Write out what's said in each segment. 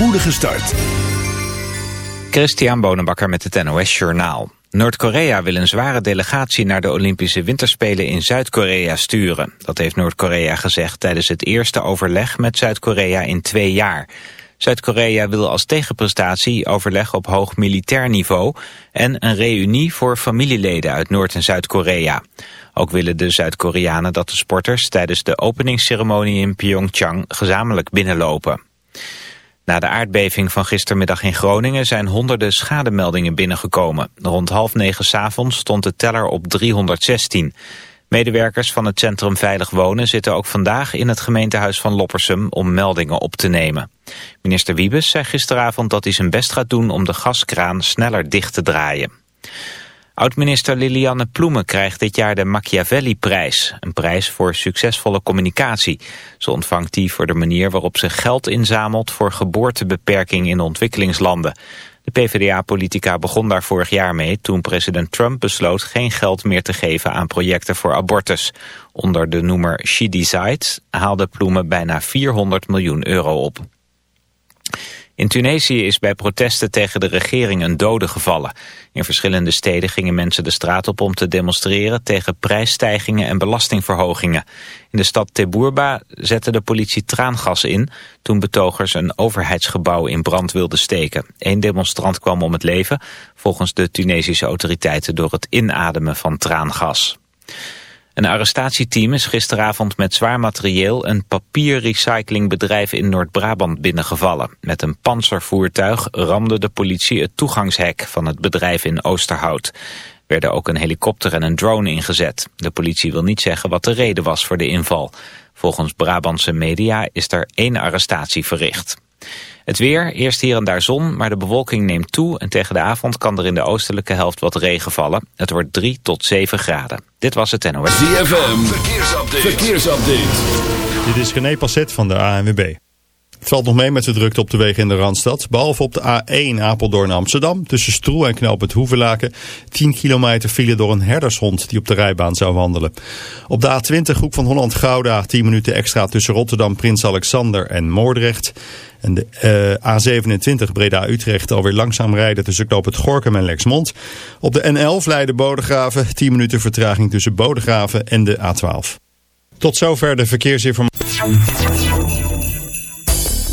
Poedige start. Christian Bonenbakker met het NOS Journaal. Noord-Korea wil een zware delegatie naar de Olympische Winterspelen in Zuid-Korea sturen. Dat heeft Noord-Korea gezegd tijdens het eerste overleg met Zuid-Korea in twee jaar. Zuid-Korea wil als tegenprestatie overleg op hoog militair niveau... en een reunie voor familieleden uit Noord- en Zuid-Korea. Ook willen de Zuid-Koreanen dat de sporters tijdens de openingsceremonie in Pyeongchang gezamenlijk binnenlopen. Na de aardbeving van gistermiddag in Groningen zijn honderden schademeldingen binnengekomen. Rond half negen s'avonds stond de teller op 316. Medewerkers van het Centrum Veilig Wonen zitten ook vandaag in het gemeentehuis van Loppersum om meldingen op te nemen. Minister Wiebes zei gisteravond dat hij zijn best gaat doen om de gaskraan sneller dicht te draaien. Oud-minister Lilianne Ploemen krijgt dit jaar de Machiavelli-prijs. Een prijs voor succesvolle communicatie. Ze ontvangt die voor de manier waarop ze geld inzamelt... voor geboortebeperking in ontwikkelingslanden. De PvdA-politica begon daar vorig jaar mee... toen president Trump besloot geen geld meer te geven aan projecten voor abortus. Onder de noemer She Decides haalde Ploemen bijna 400 miljoen euro op. In Tunesië is bij protesten tegen de regering een dode gevallen. In verschillende steden gingen mensen de straat op om te demonstreren tegen prijsstijgingen en belastingverhogingen. In de stad Teburba zette de politie traangas in toen betogers een overheidsgebouw in brand wilden steken. Eén demonstrant kwam om het leven, volgens de Tunesische autoriteiten door het inademen van traangas. Een arrestatieteam is gisteravond met zwaar materieel een papierrecyclingbedrijf in Noord-Brabant binnengevallen. Met een panzervoertuig ramde de politie het toegangshek van het bedrijf in Oosterhout. Werden ook een helikopter en een drone ingezet. De politie wil niet zeggen wat de reden was voor de inval. Volgens Brabantse media is er één arrestatie verricht. Het weer, eerst hier en daar zon, maar de bewolking neemt toe... en tegen de avond kan er in de oostelijke helft wat regen vallen. Het wordt 3 tot 7 graden. Dit was het NOS. ZFM, verkeersupdate. verkeersupdate. Dit is René Passet van de ANWB. Het valt nog mee met de drukte op de wegen in de Randstad. Behalve op de A1 Apeldoorn-Amsterdam. Tussen Stroe en Knoop Hoevelaken. 10 kilometer file door een herdershond die op de rijbaan zou wandelen. Op de A20 Hoek van Holland-Gouda. 10 minuten extra tussen Rotterdam, Prins Alexander en Moordrecht. En de uh, A27 Breda-Utrecht alweer langzaam rijden tussen Knoop Gorkum en Lexmond. Op de N11 Leiden-Bodegraven. 10 minuten vertraging tussen Bodegraven en de A12. Tot zover de verkeersinformatie.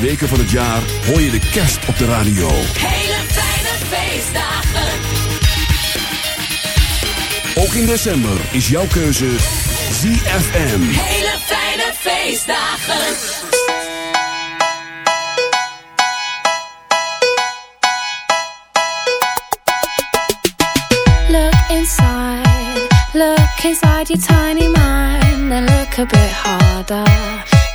weken van het jaar hoor je de kerst op de radio. Hele fijne feestdagen. Ook in december is jouw keuze ZFM. Hele fijne feestdagen. Look inside, look inside your tiny mind. And look a bit harder.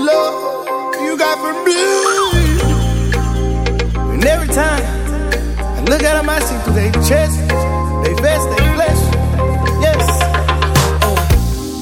Love you got for me. And every time I look at them, I see through their chest. They vest, they flesh.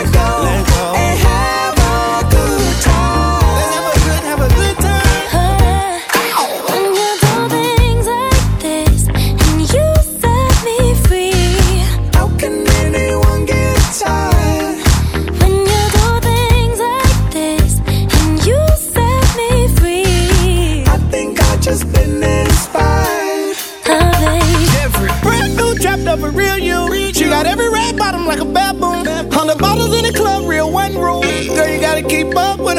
go,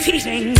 repeating.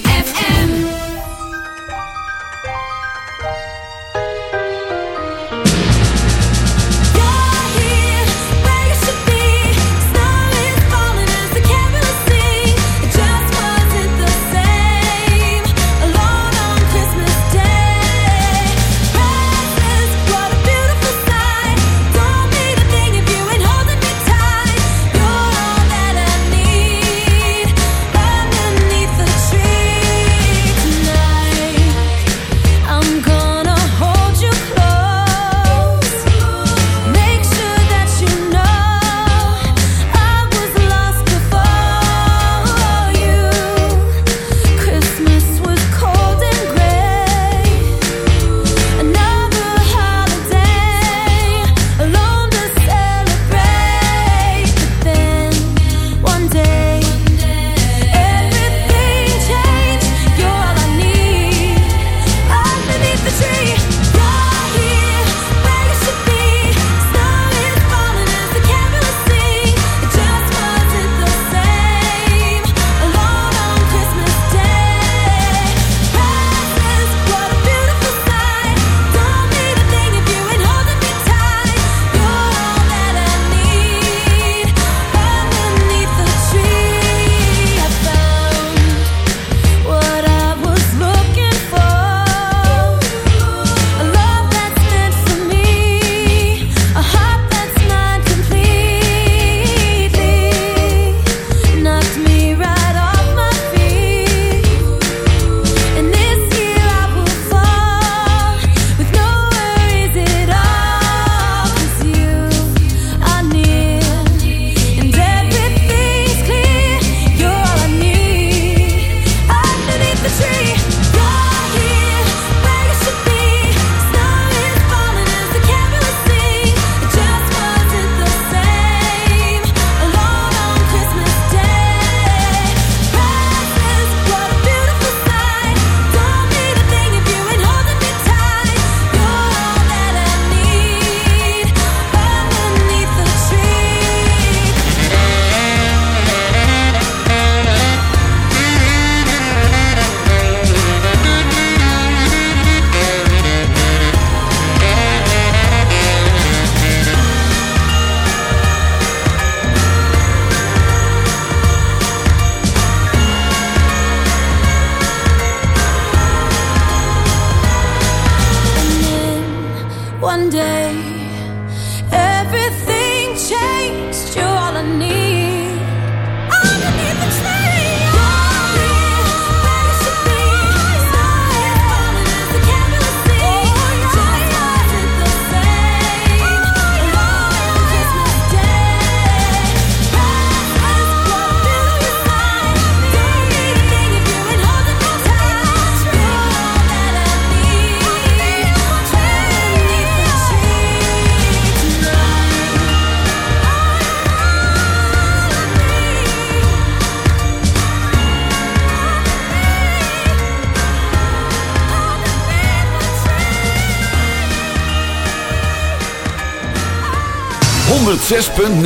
106.9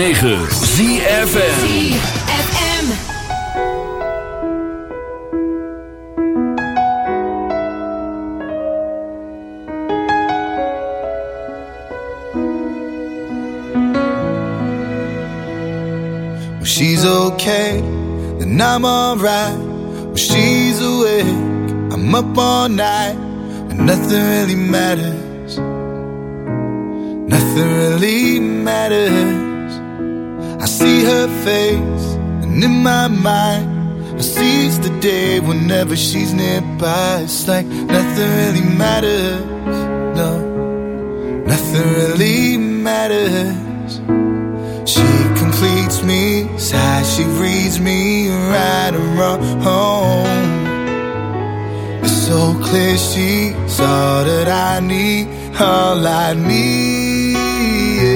ZFN When she's okay, then I'm alright. When she's awake, I'm up all night. And nothing really matters. Nothing really matters. I see her face, and in my mind, I seize the day whenever she's nearby. It's like nothing really matters. No, nothing really matters. She completes me, sigh, she reads me right and. It's so clear she's all that I need, all I need.